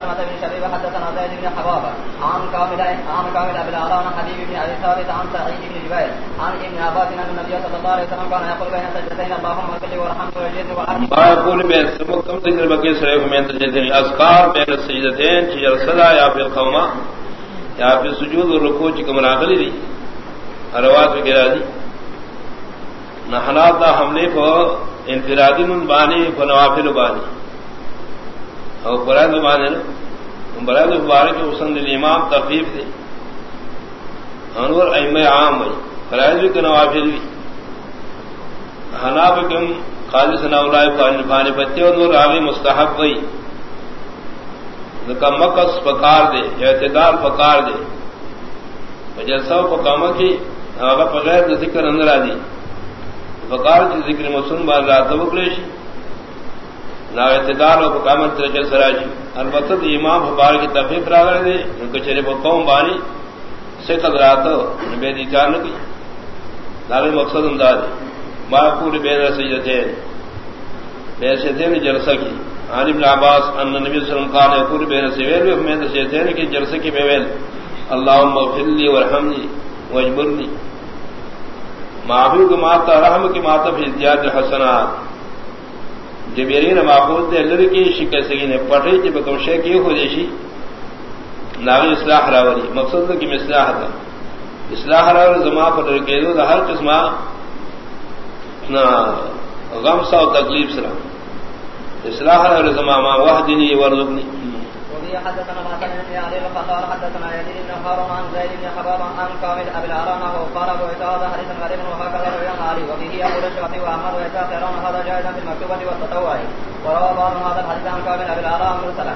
بن شبيب حدثنا زيد بن حبابة عن كامل عن كامل أبي العلاء حبيب بن أبي ثابت، عن سعيد بن جبير، عن ابن عباس أن النبي صلى الله عليه وسلم، كان يقول بين سجدتين اللهم صل وجد بين كم بقي من سجدتين أذكار بين السجدتين يا في يا في السجود والركوع كم راغلي دي روات حملے کو انفرادی من بانی کو نوافل بانی۔ اور برائے زبان ہے نا؟ برائے مبارک حسن امام تخفیف تھے انور ایم عام ہوئی فرائض بھی کہ نوافل بھی۔ حناب کم خالی ثنا پانی پتے اور نور آگے مستحب ہوئی مکس پکار دے، اعتدار پکار دے۔ جیسا پکام کی بغیر ذکر اندر آ دی پکار کی ذکر مسلم بار رات بکریشی نا اعتدار اور حکامت طریقے سراجی البتہ امام حبار کی تفریح راغر دے ان کو چرے قوم بانی سے قدرات بے دیچار نہ کی نارے مقصد انداز ما پور بے سیدتے بے سیدتے جلسہ کی عن ابن عباس ان نبی صلی اللہ علیہ وسلم قال يقول بين سوير ومن سيدتين کی جلسہ کی بیویل اللهم اغفر لي وارحمني واجبرني. معبود ماتا رحم کی ماتا فی ازدیاد حسنات جبیرین معقول دے لڑ کی شکستگی نے پٹھے جب کوشے کی ہو دیشی ناغ اصلاح راوری مقصد کی مصلاح تھا اصلاح راور زما پر کے دو ہر قسم غم سا و تکلیف سرا۔ اصلاح راور زما ما وحدنی ورزقنی حدثنا ما كان من علي فقال حدثنا يزيد بن هارون عن زيد بن حباب عن كامل ابي العران قال ابو عتاب حديث غريب وهكذا روي عن علي وبه ابو الشافعي واحمد واسحاق هذا جائزا في المكتوبه والتطوع. وروى بعض هذا الحديث عن كامل ابي العران مرسلا.